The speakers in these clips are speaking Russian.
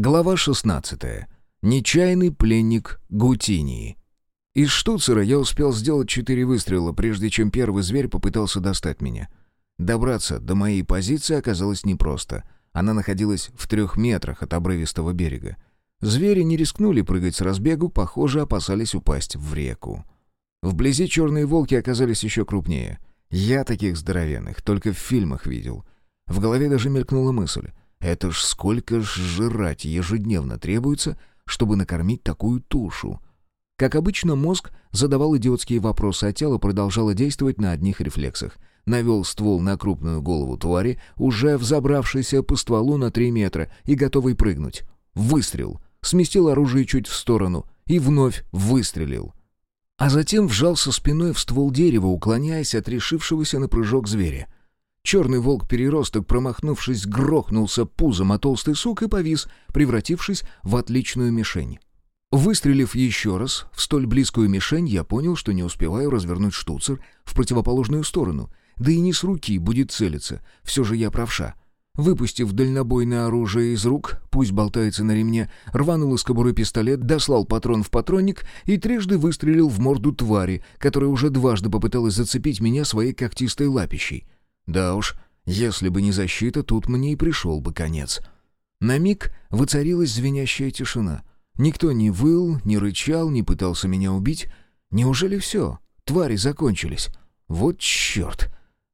Глава 16. Нечаянный пленник Гутинии. Из штуцера я успел сделать четыре выстрела, прежде чем первый зверь попытался достать меня. Добраться до моей позиции оказалось непросто. Она находилась в трех метрах от обрывистого берега. Звери не рискнули прыгать с разбегу, похоже, опасались упасть в реку. Вблизи черные волки оказались еще крупнее. Я таких здоровенных только в фильмах видел. В голове даже мелькнула мысль. Это ж сколько ж жрать ежедневно требуется, чтобы накормить такую тушу? Как обычно, мозг задавал идиотские вопросы, а тело продолжало действовать на одних рефлексах. Навел ствол на крупную голову твари, уже взобравшейся по стволу на три метра и готовый прыгнуть. Выстрел. Сместил оружие чуть в сторону и вновь выстрелил. А затем вжался спиной в ствол дерева, уклоняясь от решившегося на прыжок зверя. Черный волк-переросток, промахнувшись, грохнулся пузом о толстый сук и повис, превратившись в отличную мишень. Выстрелив еще раз в столь близкую мишень, я понял, что не успеваю развернуть штуцер в противоположную сторону. Да и не с руки будет целиться, все же я правша. Выпустив дальнобойное оружие из рук, пусть болтается на ремне, рванул из кобуры пистолет, дослал патрон в патронник и трижды выстрелил в морду твари, которая уже дважды попыталась зацепить меня своей когтистой лапищей. Да уж, если бы не защита, тут мне и пришел бы конец. На миг воцарилась звенящая тишина. Никто не выл, не рычал, не пытался меня убить. Неужели все? Твари закончились. Вот черт!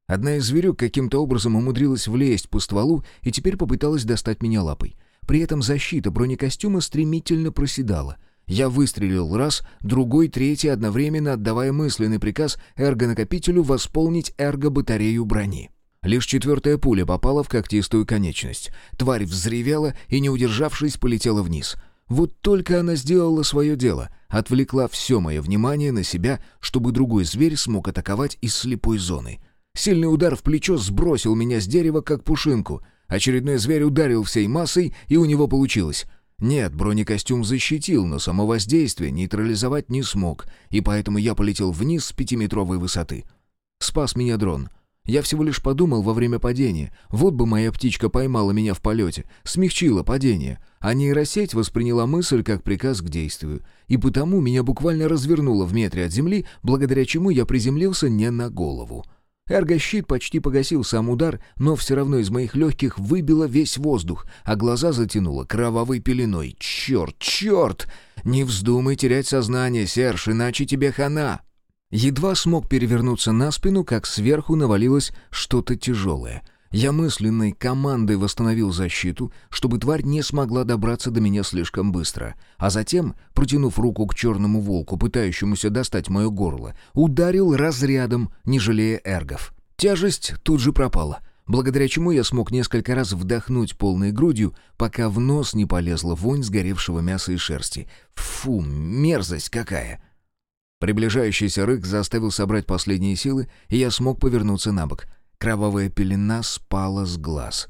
Одна из зверюк каким-то образом умудрилась влезть по стволу и теперь попыталась достать меня лапой. При этом защита бронекостюма стремительно проседала. Я выстрелил раз, другой, третий, одновременно отдавая мысленный приказ эргонакопителю восполнить эрго-батарею брони. Лишь четвертая пуля попала в когтистую конечность. Тварь взревела и, не удержавшись, полетела вниз. Вот только она сделала свое дело, отвлекла все мое внимание на себя, чтобы другой зверь смог атаковать из слепой зоны. Сильный удар в плечо сбросил меня с дерева, как пушинку. Очередной зверь ударил всей массой, и у него получилось. Нет, бронекостюм защитил, но само воздействие нейтрализовать не смог, и поэтому я полетел вниз с пятиметровой высоты. Спас меня дрон. Я всего лишь подумал во время падения. Вот бы моя птичка поймала меня в полете, смягчила падение. А нейросеть восприняла мысль как приказ к действию. И потому меня буквально развернуло в метре от земли, благодаря чему я приземлился не на голову. Эргощит почти погасил сам удар, но все равно из моих легких выбило весь воздух, а глаза затянуло кровавой пеленой. «Черт, черт! Не вздумай терять сознание, Серж, иначе тебе хана!» Едва смог перевернуться на спину, как сверху навалилось что-то тяжелое. Я мысленной командой восстановил защиту, чтобы тварь не смогла добраться до меня слишком быстро, а затем, протянув руку к черному волку, пытающемуся достать мое горло, ударил разрядом, не жалея эргов. Тяжесть тут же пропала, благодаря чему я смог несколько раз вдохнуть полной грудью, пока в нос не полезла вонь сгоревшего мяса и шерсти. Фу, мерзость какая! Приближающийся рык заставил собрать последние силы, и я смог повернуться на бок. Кровавая пелена спала с глаз.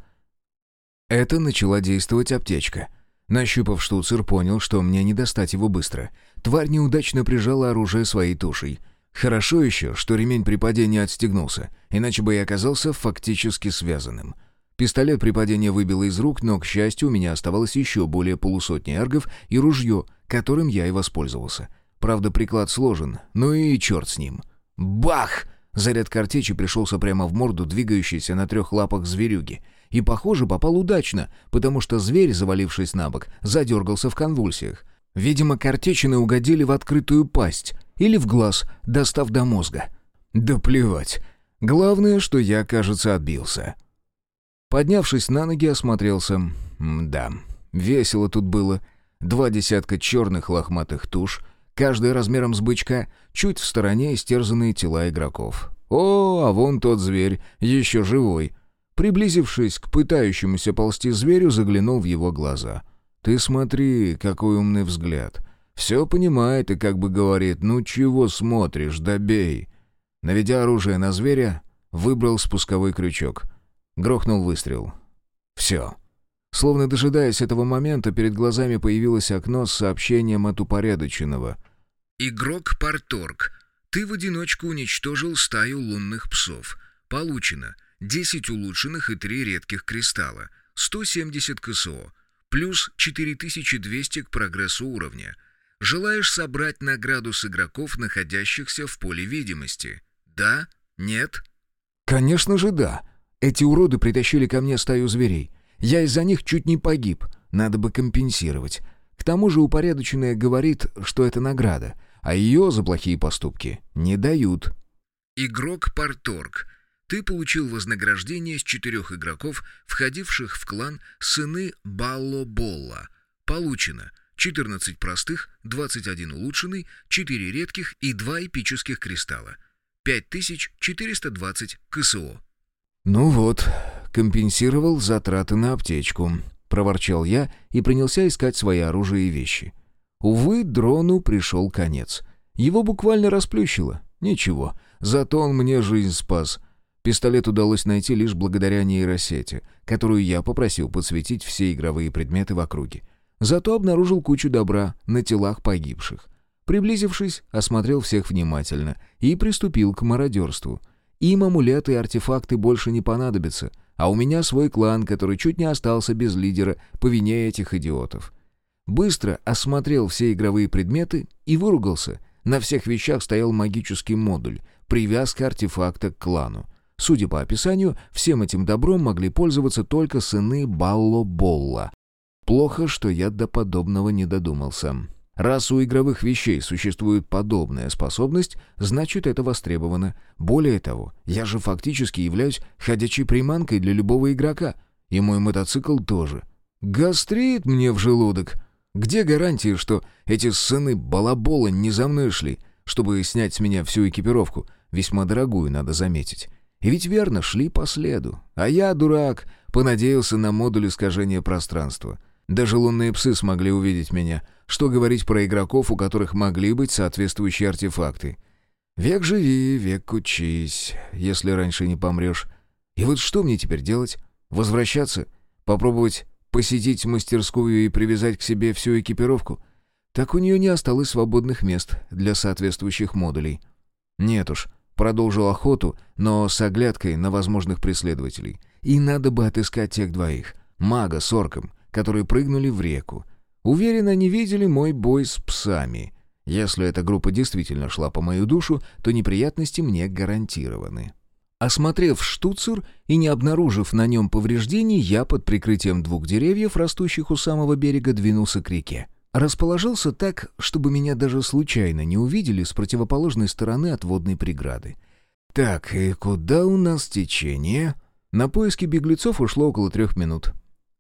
Это начала действовать аптечка. Нащупав штуцер, понял, что мне не достать его быстро. Тварь неудачно прижала оружие своей тушей. Хорошо еще, что ремень при падении отстегнулся, иначе бы я оказался фактически связанным. Пистолет при падении выбило из рук, но, к счастью, у меня оставалось еще более полусотни эргов и ружье, которым я и воспользовался — Правда, приклад сложен, ну и черт с ним. Бах! Заряд картечи пришелся прямо в морду двигающейся на трех лапах зверюги. И, похоже, попал удачно, потому что зверь, завалившись на бок, задергался в конвульсиях. Видимо, картечины угодили в открытую пасть или в глаз, достав до мозга. Да плевать. Главное, что я, кажется, отбился. Поднявшись на ноги, осмотрелся. М да, весело тут было. Два десятка черных лохматых туш — каждый размером с бычка, чуть в стороне истерзанные тела игроков. О, а вон тот зверь, еще живой. Приблизившись к пытающемуся ползти зверю, заглянул в его глаза. «Ты смотри, какой умный взгляд. Все понимает и как бы говорит, ну чего смотришь, добей». Наведя оружие на зверя, выбрал спусковой крючок. Грохнул выстрел. «Все». Словно дожидаясь этого момента, перед глазами появилось окно с сообщением от упорядоченного. «Игрок Парторг, ты в одиночку уничтожил стаю лунных псов. Получено 10 улучшенных и 3 редких кристалла, 170 КСО. плюс 4200 к прогрессу уровня. Желаешь собрать награду с игроков, находящихся в поле видимости? Да? Нет? Конечно же да. Эти уроды притащили ко мне стаю зверей. Я из-за них чуть не погиб. Надо бы компенсировать. К тому же упорядоченная говорит, что это награда, а ее за плохие поступки не дают. Игрок Парторг. Ты получил вознаграждение с четырех игроков, входивших в клан «Сыны Балло-Болла». Получено 14 простых, 21 улучшенный, 4 редких и 2 эпических кристалла. 5420 КСО. «Ну вот, компенсировал затраты на аптечку», — проворчал я и принялся искать свои оружие и вещи. Увы, дрону пришел конец. Его буквально расплющило. Ничего, зато он мне жизнь спас. Пистолет удалось найти лишь благодаря нейросети, которую я попросил подсветить все игровые предметы в округе. Зато обнаружил кучу добра на телах погибших. Приблизившись, осмотрел всех внимательно и приступил к мародерству. Им амулеты и артефакты больше не понадобятся, а у меня свой клан, который чуть не остался без лидера по вине этих идиотов. Быстро осмотрел все игровые предметы и выругался. На всех вещах стоял магический модуль, привязка артефакта к клану. Судя по описанию, всем этим добром могли пользоваться только сыны Балло-Болла. Плохо, что я до подобного не додумался. Раз у игровых вещей существует подобная способность, значит это востребовано. Более того, я же фактически являюсь ходячей приманкой для любого игрока. И мой мотоцикл тоже. Гастрит мне в желудок. Где гарантии, что эти сыны балабола не за мной шли, чтобы снять с меня всю экипировку, весьма дорогую, надо заметить. И ведь верно, шли по следу. А я, дурак, понадеялся на модуль искажения пространства. Даже лунные псы смогли увидеть меня. Что говорить про игроков, у которых могли быть соответствующие артефакты. Век живи, век учись, если раньше не помрешь. И вот что мне теперь делать? Возвращаться? Попробовать посетить мастерскую и привязать к себе всю экипировку? Так у нее не осталось свободных мест для соответствующих модулей. Нет уж, продолжил охоту, но с оглядкой на возможных преследователей. И надо бы отыскать тех двоих. Мага с орком, которые прыгнули в реку. Уверен, они видели мой бой с псами. Если эта группа действительно шла по мою душу, то неприятности мне гарантированы. Осмотрев штуцер и не обнаружив на нем повреждений, я под прикрытием двух деревьев, растущих у самого берега, двинулся к реке. Расположился так, чтобы меня даже случайно не увидели с противоположной стороны от водной преграды. Так, и куда у нас течение? На поиски беглецов ушло около трех минут.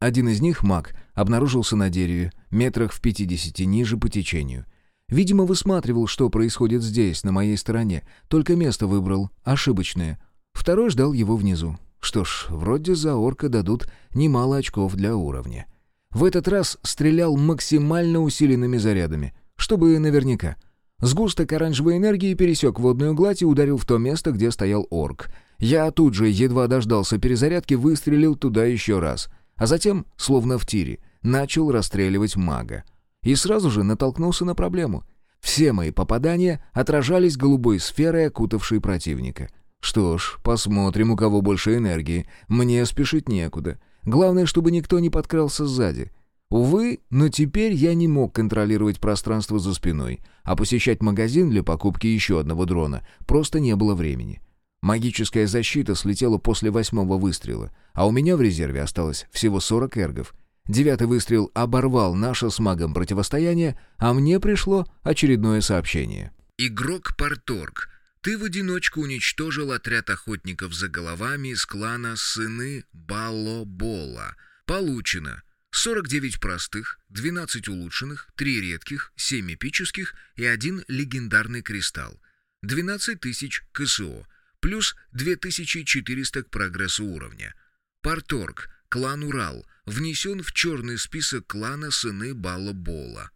Один из них, маг, обнаружился на дереве, метрах в пятидесяти ниже по течению. Видимо, высматривал, что происходит здесь, на моей стороне, только место выбрал, ошибочное. Второй ждал его внизу. Что ж, вроде за орка дадут немало очков для уровня. В этот раз стрелял максимально усиленными зарядами, чтобы наверняка. Сгусток оранжевой энергии пересек водную гладь и ударил в то место, где стоял орк. Я тут же, едва дождался перезарядки, выстрелил туда еще раз — а затем, словно в тире, начал расстреливать мага. И сразу же натолкнулся на проблему. Все мои попадания отражались голубой сферой, окутавшей противника. Что ж, посмотрим, у кого больше энергии. Мне спешить некуда. Главное, чтобы никто не подкрался сзади. Увы, но теперь я не мог контролировать пространство за спиной, а посещать магазин для покупки еще одного дрона просто не было времени. Магическая защита слетела после восьмого выстрела, а у меня в резерве осталось всего 40 эргов. Девятый выстрел оборвал наше с магом противостояние, а мне пришло очередное сообщение. «Игрок Парторг, ты в одиночку уничтожил отряд охотников за головами из клана «Сыны Балло-Бола». Получено 49 простых, 12 улучшенных, 3 редких, 7 эпических и 1 легендарный кристалл. 12 тысяч КСО плюс 2400 к прогрессу уровня. Парторг, клан Урал, внесен в черный список клана сыны Балла Бола.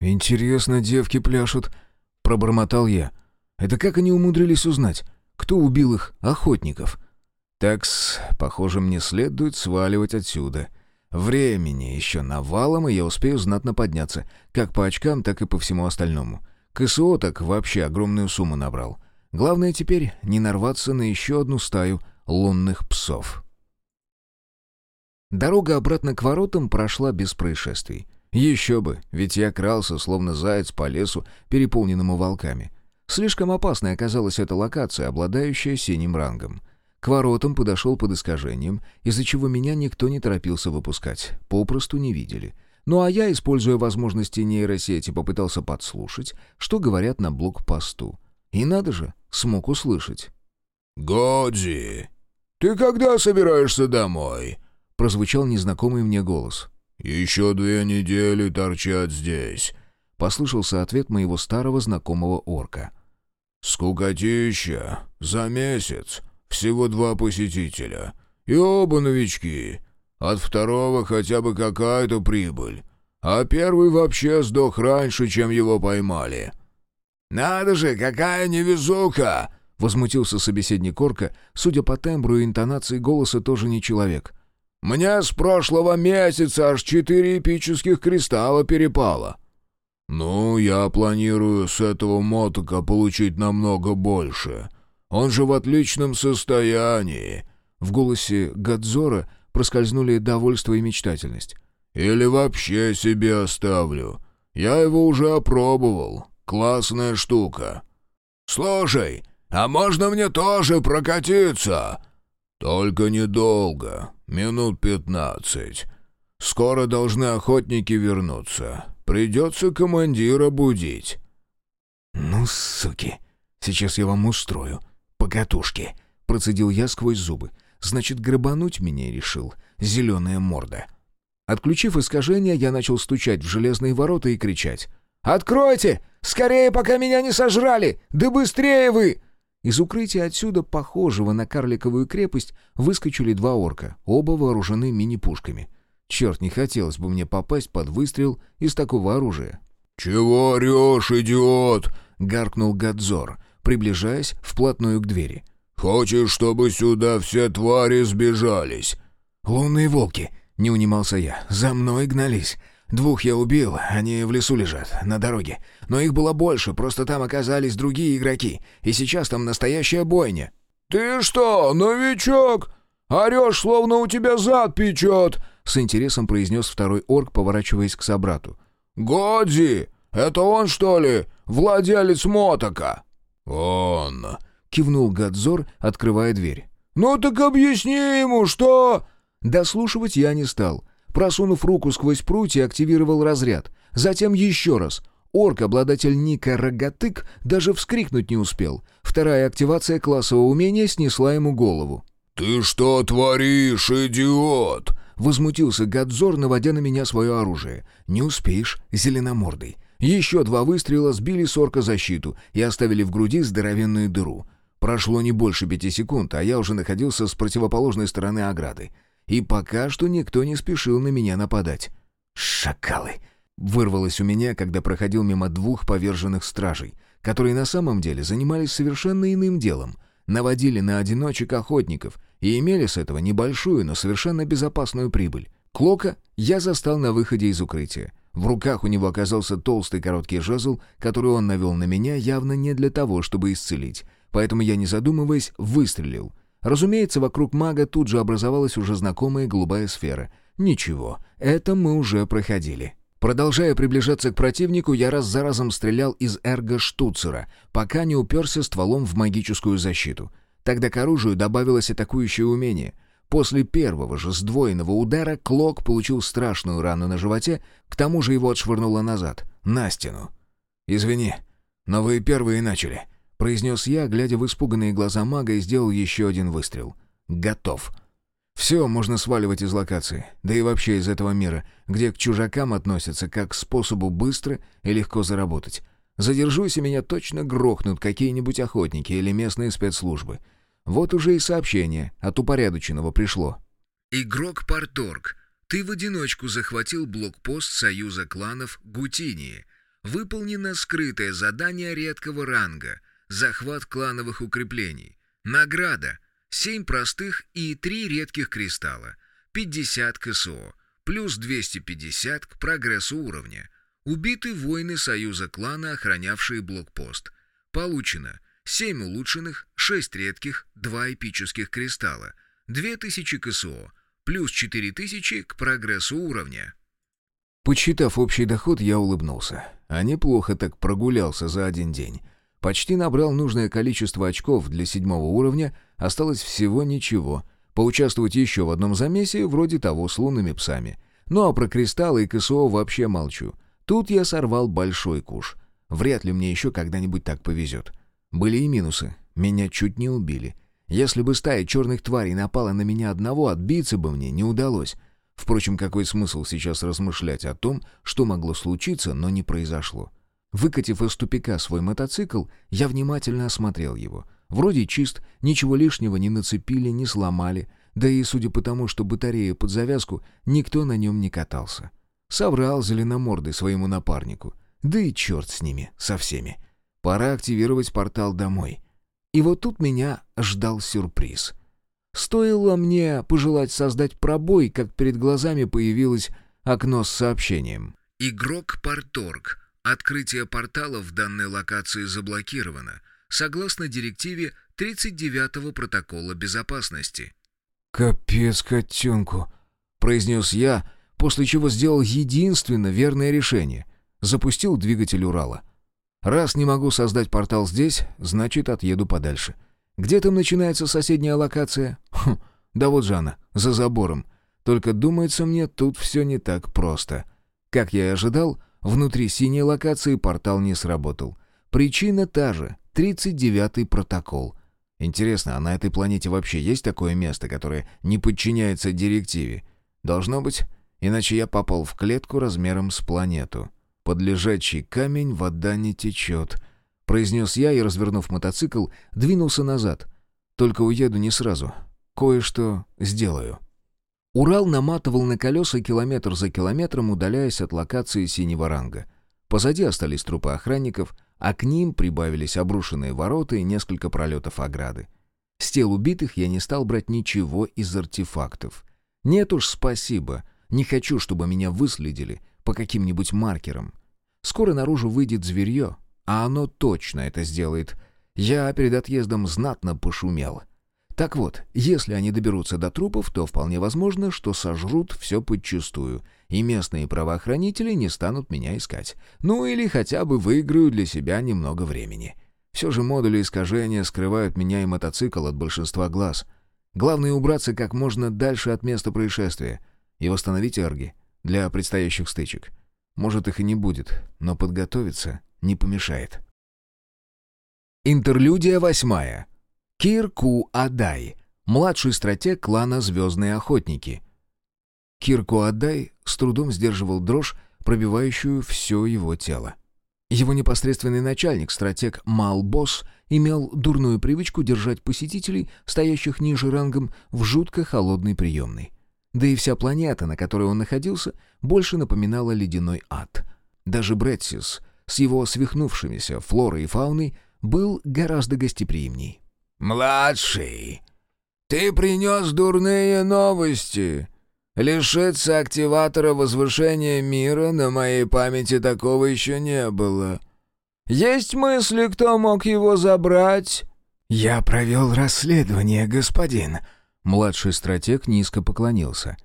«Интересно, девки пляшут», — пробормотал я. «Это как они умудрились узнать, кто убил их, охотников?» «Такс, похоже, мне следует сваливать отсюда. Времени еще навалом, и я успею знатно подняться, как по очкам, так и по всему остальному. КСО так вообще огромную сумму набрал. Главное теперь не нарваться на еще одну стаю лунных псов. Дорога обратно к воротам прошла без происшествий. Еще бы, ведь я крался, словно заяц по лесу, переполненному волками. Слишком опасной оказалась эта локация, обладающая синим рангом. К воротам подошел под искажением, из-за чего меня никто не торопился выпускать, попросту не видели. Ну а я, используя возможности нейросети, попытался подслушать, что говорят на блокпосту. И надо же, смог услышать. «Годзи, ты когда собираешься домой?» — прозвучал незнакомый мне голос. «Еще две недели торчать здесь», — послышался ответ моего старого знакомого орка. «Скукотища. За месяц. Всего два посетителя. И оба новички. От второго хотя бы какая-то прибыль. А первый вообще сдох раньше, чем его поймали». «Надо же, какая невезука!» — возмутился собеседник Орка. Судя по тембру и интонации голоса, тоже не человек. «Мне с прошлого месяца аж четыре эпических кристалла перепало». «Ну, я планирую с этого мотока получить намного больше. Он же в отличном состоянии». В голосе Гадзора проскользнули довольство и мечтательность. «Или вообще себе оставлю. Я его уже опробовал. Классная штука». «Слушай, а можно мне тоже прокатиться?» «Только недолго, минут пятнадцать. Скоро должны охотники вернуться. Придется командира будить». «Ну, суки, сейчас я вам устрою. По катушке», — процедил я сквозь зубы. «Значит, грабануть меня решил. Зеленая морда». Отключив искажение, я начал стучать в железные ворота и кричать. «Откройте! Скорее, пока меня не сожрали! Да быстрее вы!» Из укрытия отсюда, похожего на карликовую крепость, выскочили два орка, оба вооружены мини-пушками. Черт, не хотелось бы мне попасть под выстрел из такого оружия. «Чего орешь, идиот?» — гаркнул Гадзор, приближаясь вплотную к двери. «Хочешь, чтобы сюда все твари сбежались?» «Лунные волки!» — не унимался я. «За мной гнались. Двух я убил, они в лесу лежат, на дороге. Но их было больше, просто там оказались другие игроки. И сейчас там настоящая бойня». «Ты что, новичок? Орешь, словно у тебя зад печет!» С интересом произнес второй орк, поворачиваясь к собрату. «Годзи! Это он, что ли? Владелец мотока?» «Он!» — кивнул Гадзор, открывая дверь. «Ну так объясни ему, что...» Дослушивать я не стал. Просунув руку сквозь прутья, активировал разряд. Затем еще раз. Орк, обладатель ника Рогатык, даже вскрикнуть не успел. Вторая активация классового умения снесла ему голову. «Ты что творишь, идиот?» Возмутился Гадзор, наводя на меня свое оружие. «Не успеешь, зеленомордый». Еще два выстрела сбили с орка защиту и оставили в груди здоровенную дыру. Прошло не больше пяти секунд, а я уже находился с противоположной стороны ограды. И пока что никто не спешил на меня нападать. «Шакалы!» — вырвалось у меня, когда проходил мимо двух поверженных стражей, которые на самом деле занимались совершенно иным делом. Наводили на одиночек охотников и имели с этого небольшую, но совершенно безопасную прибыль. Клока я застал на выходе из укрытия. В руках у него оказался толстый короткий жезл, который он навел на меня явно не для того, чтобы исцелить. Поэтому я, не задумываясь, выстрелил. Разумеется, вокруг мага тут же образовалась уже знакомая голубая сфера. Ничего, это мы уже проходили. Продолжая приближаться к противнику, я раз за разом стрелял из эрго-штуцера, пока не уперся стволом в магическую защиту. Тогда к оружию добавилось атакующее умение. После первого же сдвоенного удара Клок получил страшную рану на животе, к тому же его отшвырнуло назад, на стену. «Извини, но вы первые начали», — произнес я, глядя в испуганные глаза мага и сделал еще один выстрел. «Готов». Все можно сваливать из локации, да и вообще из этого мира, где к чужакам относятся как к способу быстро и легко заработать. Задержусь, и меня точно грохнут какие-нибудь охотники или местные спецслужбы. Вот уже и сообщение от упорядоченного пришло. «Игрок Парторг, ты в одиночку захватил блокпост Союза кланов Гутинии. Выполнено скрытое задание редкого ранга — захват клановых укреплений. Награда — Семь простых и три редких кристалла, 50 КСО, плюс 250 к прогрессу уровня. Убиты воины Союза клана, охранявшие блокпост. Получено 7 улучшенных, 6 редких, 2 эпических кристалла, 2000 КСО, плюс 4000 к прогрессу уровня. Подсчитав общий доход, я улыбнулся. А неплохо так прогулялся за один день. Почти набрал нужное количество очков для седьмого уровня, осталось всего ничего. Поучаствовать еще в одном замесе, вроде того с лунными псами. Ну а про кристаллы и КСО вообще молчу. Тут я сорвал большой куш. Вряд ли мне еще когда-нибудь так повезет. Были и минусы. Меня чуть не убили. Если бы стая черных тварей напала на меня одного, отбиться бы мне не удалось. Впрочем, какой смысл сейчас размышлять о том, что могло случиться, но не произошло? Выкатив из тупика свой мотоцикл, я внимательно осмотрел его. Вроде чист, ничего лишнего не нацепили, не сломали, да и, судя по тому, что батарея под завязку, никто на нем не катался. Соврал зеленомордый своему напарнику. Да и черт с ними, со всеми. Пора активировать портал домой. И вот тут меня ждал сюрприз — Стоило мне пожелать создать пробой, как перед глазами появилось окно с сообщением. «Игрок Порторг. Открытие портала в данной локации заблокировано, согласно директиве 39-го протокола безопасности». «Капец котенку», — произнес я, после чего сделал единственно верное решение. Запустил двигатель Урала. «Раз не могу создать портал здесь, значит, отъеду подальше». Где там начинается соседняя локация? Хм, да вот же она, за забором. Только думается мне, тут все не так просто. Как я и ожидал, внутри синей локации портал не сработал. Причина та же — 39-й протокол. Интересно, а на этой планете вообще есть такое место, которое не подчиняется директиве? Должно быть, иначе я попал в клетку размером с планету. Под лежачий камень вода не течет — произнес я и, развернув мотоцикл, двинулся назад. Только уеду не сразу. Кое-что сделаю. Урал наматывал на колеса километр за километром, удаляясь от локации синего ранга. Позади остались трупы охранников, а к ним прибавились обрушенные ворота и несколько пролетов ограды. С тел убитых я не стал брать ничего из артефактов. Нет уж, спасибо. Не хочу, чтобы меня выследили по каким-нибудь маркерам. Скоро наружу выйдет зверье, а оно точно это сделает. Я перед отъездом знатно пошумел. Так вот, если они доберутся до трупов, то вполне возможно, что сожрут все подчистую, и местные правоохранители не станут меня искать. Ну или хотя бы выиграют для себя немного времени. Все же модули искажения скрывают меня и мотоцикл от большинства глаз. Главное убраться как можно дальше от места происшествия и восстановить эрги для предстоящих стычек. Может, их и не будет, но подготовиться не помешает. Интерлюдия восьмая. Кирку Адай, младший стратег клана «Звездные охотники». Кирку Адай с трудом сдерживал дрожь, пробивающую все его тело. Его непосредственный начальник, стратег Малбос, имел дурную привычку держать посетителей, стоящих ниже рангом, в жутко холодной приемной. Да и вся планета, на которой он находился, больше напоминала ледяной ад. Даже Бретсис, с его свихнувшимися флорой и фауной был гораздо гостеприимней. «Младший, ты принес дурные новости. Лишиться активатора возвышения мира на моей памяти такого еще не было. Есть мысли, кто мог его забрать?» «Я провел расследование, господин». Младший стратег низко поклонился.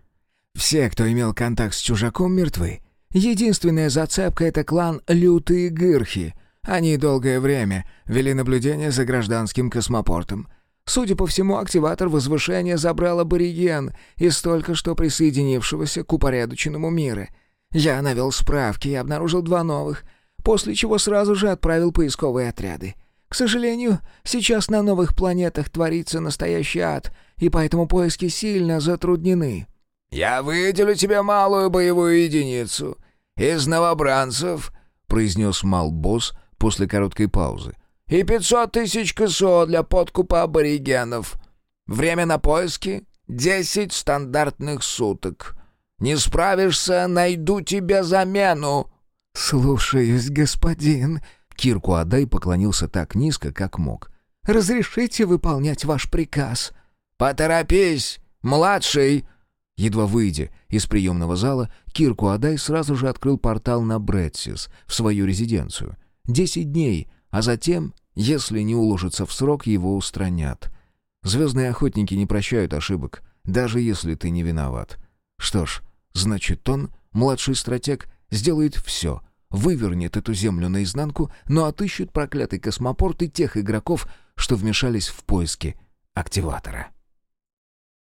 «Все, кто имел контакт с чужаком, мертвы. Единственная зацепка — это клан Лютые Гырхи. Они долгое время вели наблюдение за гражданским космопортом. Судя по всему, активатор возвышения забрал абориген из только что присоединившегося к упорядоченному мира. Я навел справки и обнаружил два новых, после чего сразу же отправил поисковые отряды. К сожалению, сейчас на новых планетах творится настоящий ад, и поэтому поиски сильно затруднены. «Я выделю тебе малую боевую единицу из новобранцев», — произнес Малбос после короткой паузы. «И пятьсот тысяч КСО для подкупа аборигенов. Время на поиски — десять стандартных суток. Не справишься — найду тебе замену». «Слушаюсь, господин», — Кирку Адай поклонился так низко, как мог. «Разрешите выполнять ваш приказ?» «Поторопись, младший!» Едва выйдя из приемного зала, Кирку Адай сразу же открыл портал на Бретсис, в свою резиденцию. Десять дней, а затем, если не уложится в срок, его устранят. Звездные охотники не прощают ошибок. даже если ты не виноват. Что ж, значит он, младший стратег, сделает все, вывернет эту землю наизнанку, но отыщет проклятый космопорт и тех игроков, что вмешались в поиски активатора.